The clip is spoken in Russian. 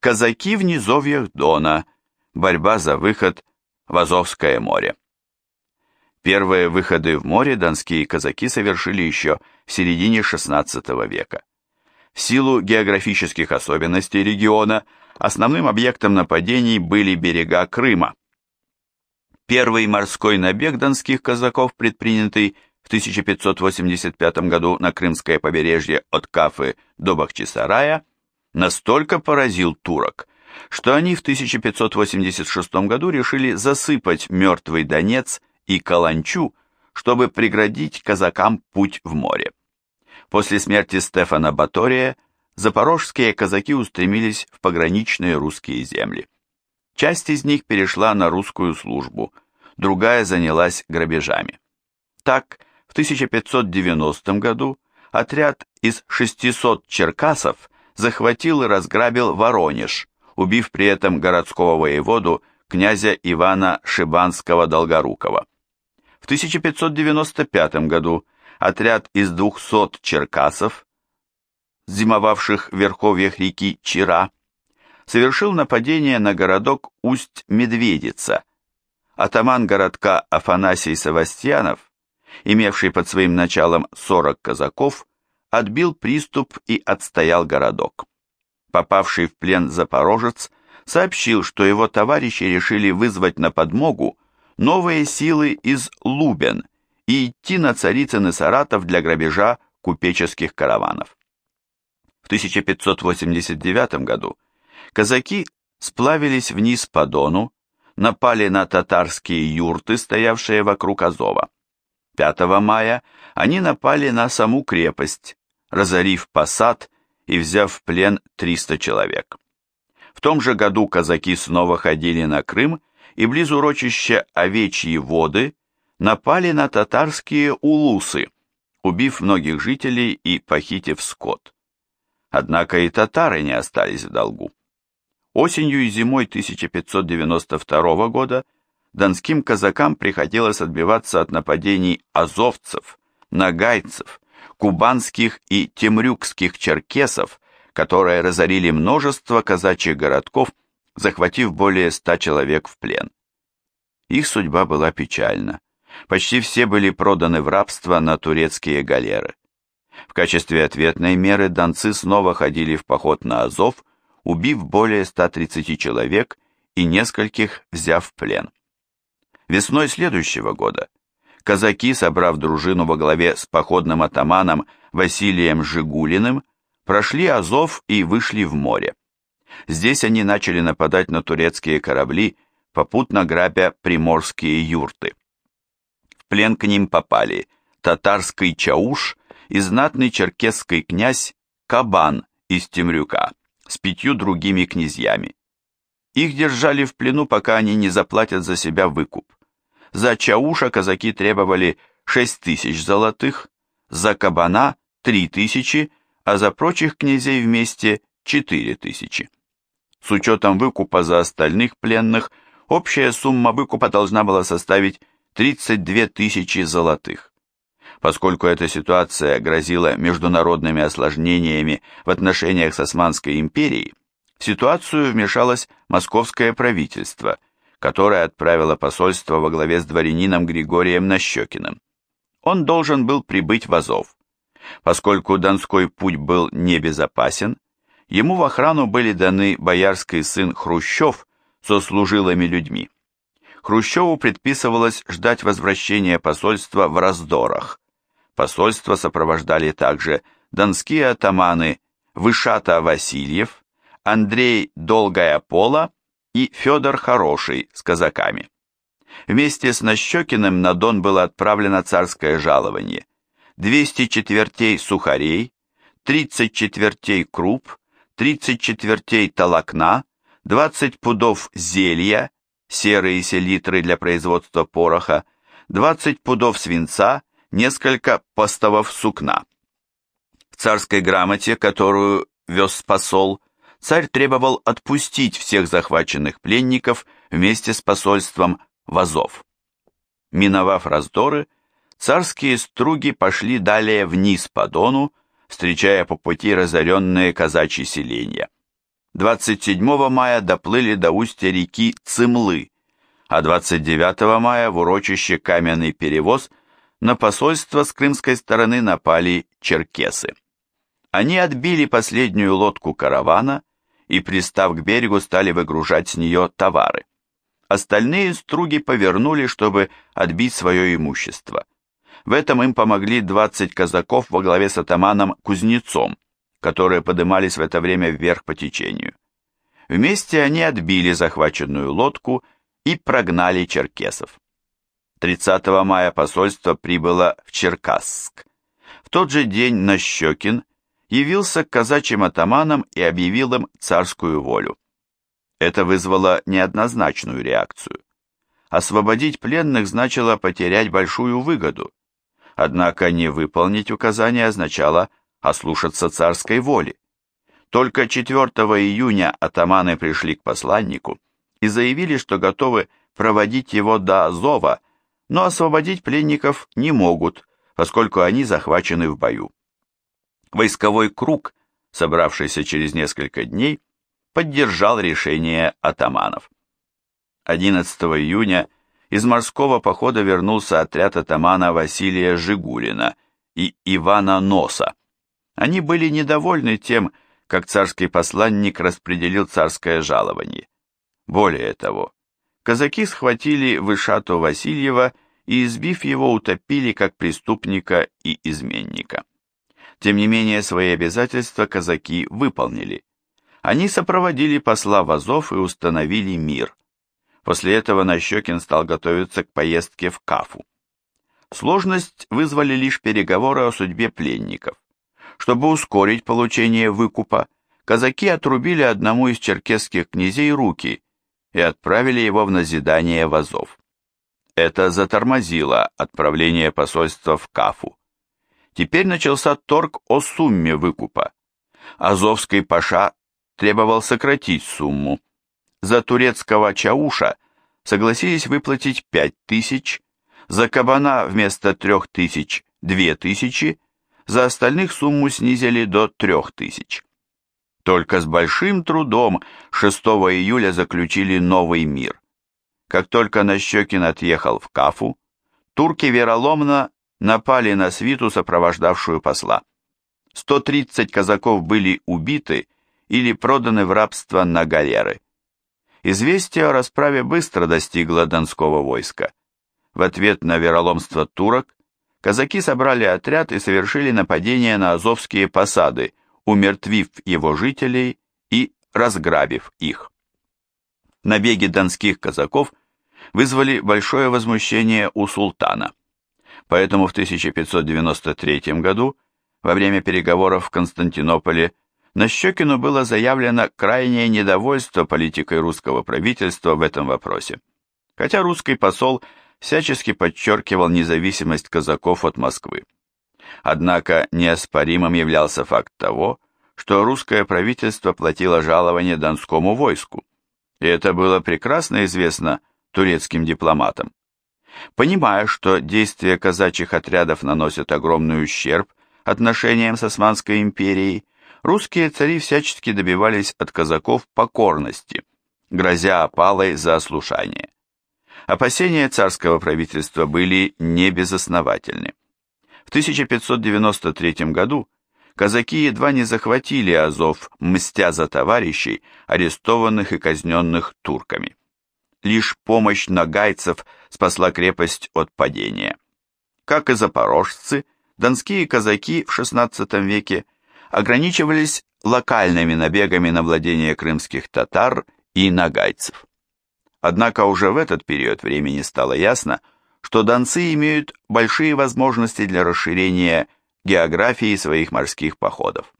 Казаки в низовьях Дона. Борьба за выход в Азовское море. Первые выходы в море донские казаки совершили еще в середине XVI века. В силу географических особенностей региона основным объектом нападений были берега Крыма. Первый морской набег донских казаков, предпринятый в 1585 году на Крымское побережье от Кафы до Бахчисарая, настолько поразил турок, что они в 1586 году решили засыпать мертвый Донец и Каланчу, чтобы преградить казакам путь в море. После смерти Стефана Батория запорожские казаки устремились в пограничные русские земли. Часть из них перешла на русскую службу, другая занялась грабежами. Так, в 1590 году отряд из 600 черкасов захватил и разграбил Воронеж, убив при этом городского воеводу князя Ивана Шибанского-Долгорукова. В 1595 году отряд из 200 черкасов, зимовавших в верховьях реки Чира, совершил нападение на городок Усть-Медведица. Атаман городка Афанасий Савастьянов, имевший под своим началом 40 казаков, отбил приступ и отстоял городок. Попавший в плен запорожец сообщил, что его товарищи решили вызвать на подмогу новые силы из Лубен и идти на Царицын Саратов для грабежа купеческих караванов. В 1589 году казаки сплавились вниз по Дону, напали на татарские юрты, стоявшие вокруг Азова. 5 мая они напали на саму крепость, разорив посад и взяв в плен 300 человек. В том же году казаки снова ходили на Крым и близ урочища Овечьи воды напали на татарские улусы, убив многих жителей и похитив скот. Однако и татары не остались в долгу. Осенью и зимой 1592 года донским казакам приходилось отбиваться от нападений азовцев, нагайцев, кубанских и темрюкских черкесов, которые разорили множество казачьих городков, захватив более ста человек в плен. Их судьба была печальна. Почти все были проданы в рабство на турецкие галеры. В качестве ответной меры донцы снова ходили в поход на Азов, убив более 130 человек и нескольких взяв в плен. Весной следующего года казаки, собрав дружину во главе с походным атаманом Василием Жигулиным, прошли Азов и вышли в море. Здесь они начали нападать на турецкие корабли, попутно грабя приморские юрты. В плен к ним попали татарский чауш и знатный черкесский князь Кабан из Темрюка с пятью другими князьями. Их держали в плену, пока они не заплатят за себя выкуп. За Чауша казаки требовали 6 тысяч золотых, за Кабана 3 тысячи, а за прочих князей вместе 4 тысячи. С учетом выкупа за остальных пленных, общая сумма выкупа должна была составить 32 тысячи золотых. Поскольку эта ситуация грозила международными осложнениями в отношениях с Османской империей, в ситуацию вмешалось московское правительство – которое отправило посольство во главе с дворянином Григорием Нащекиным. Он должен был прибыть в Азов. Поскольку Донской путь был небезопасен, ему в охрану были даны боярский сын Хрущев со служилыми людьми. Хрущеву предписывалось ждать возвращения посольства в раздорах. Посольство сопровождали также донские атаманы Вышата Васильев, Андрей Долгая Пола и Федор Хороший с казаками. Вместе с Нащекиным на Дон было отправлено царское жалование. 200 четвертей сухарей, 30 четвертей круп, 30 четвертей толокна, 20 пудов зелья, серые селитры для производства пороха, 20 пудов свинца, несколько поставов сукна. В царской грамоте, которую вез посол, царь требовал отпустить всех захваченных пленников вместе с посольством в Азов. Миновав раздоры, царские струги пошли далее вниз по Дону, встречая по пути разоренные казачьи селения. 27 мая доплыли до устья реки Цымлы, а 29 мая в урочище Каменный перевоз на посольство с крымской стороны напали черкесы. Они отбили последнюю лодку каравана и, пристав к берегу, стали выгружать с нее товары. Остальные струги повернули, чтобы отбить свое имущество. В этом им помогли 20 казаков во главе с атаманом Кузнецом, которые подымались в это время вверх по течению. Вместе они отбили захваченную лодку и прогнали черкесов. 30 мая посольство прибыло в Черкасск. В тот же день Нащекин явился к казачьим атаманам и объявил им царскую волю. Это вызвало неоднозначную реакцию. Освободить пленных значило потерять большую выгоду, однако не выполнить указания означало ослушаться царской воли. Только 4 июня атаманы пришли к посланнику и заявили, что готовы проводить его до Азова, но освободить пленников не могут, поскольку они захвачены в бою. Войсковой круг, собравшийся через несколько дней, поддержал решение атаманов. 11 июня из морского похода вернулся отряд атамана Василия Жигулина и Ивана Носа. Они были недовольны тем, как царский посланник распределил царское жалование. Более того, казаки схватили Вышату Васильева и, избив его, утопили как преступника и изменника. Тем не менее, свои обязательства казаки выполнили. Они сопроводили посла в Азов и установили мир. После этого Нащекин стал готовиться к поездке в Кафу. Сложность вызвали лишь переговоры о судьбе пленников. Чтобы ускорить получение выкупа, казаки отрубили одному из черкесских князей руки и отправили его в назидание в Азов. Это затормозило отправление посольства в Кафу. Теперь начался торг о сумме выкупа. Азовский паша требовал сократить сумму. За турецкого чауша согласились выплатить пять тысяч, за кабана вместо трех тысяч – две тысячи, за остальных сумму снизили до трех тысяч. Только с большим трудом 6 июля заключили новый мир. Как только Нащекин отъехал в Кафу, турки вероломно напали на свиту, сопровождавшую посла. 130 казаков были убиты или проданы в рабство на галеры. Известие о расправе быстро достигло Донского войска. В ответ на вероломство турок казаки собрали отряд и совершили нападение на азовские посады, умертвив его жителей и разграбив их. Набеги донских казаков вызвали большое возмущение у султана. Поэтому в 1593 году, во время переговоров в Константинополе, Нащекину было заявлено крайнее недовольство политикой русского правительства в этом вопросе. Хотя русский посол всячески подчеркивал независимость казаков от Москвы. Однако неоспоримым являлся факт того, что русское правительство платило жалование донскому войску, и это было прекрасно известно турецким дипломатам. Понимая, что действия казачьих отрядов наносят огромный ущерб отношениям с Османской империей, русские цари всячески добивались от казаков покорности, грозя опалой за ослушание. Опасения царского правительства были небезосновательны. В 1593 году казаки едва не захватили Азов, мстя за товарищей, арестованных и казненных турками лишь помощь нагайцев спасла крепость от падения. Как и запорожцы, донские казаки в XVI веке ограничивались локальными набегами на владение крымских татар и нагайцев. Однако уже в этот период времени стало ясно, что донцы имеют большие возможности для расширения географии своих морских походов.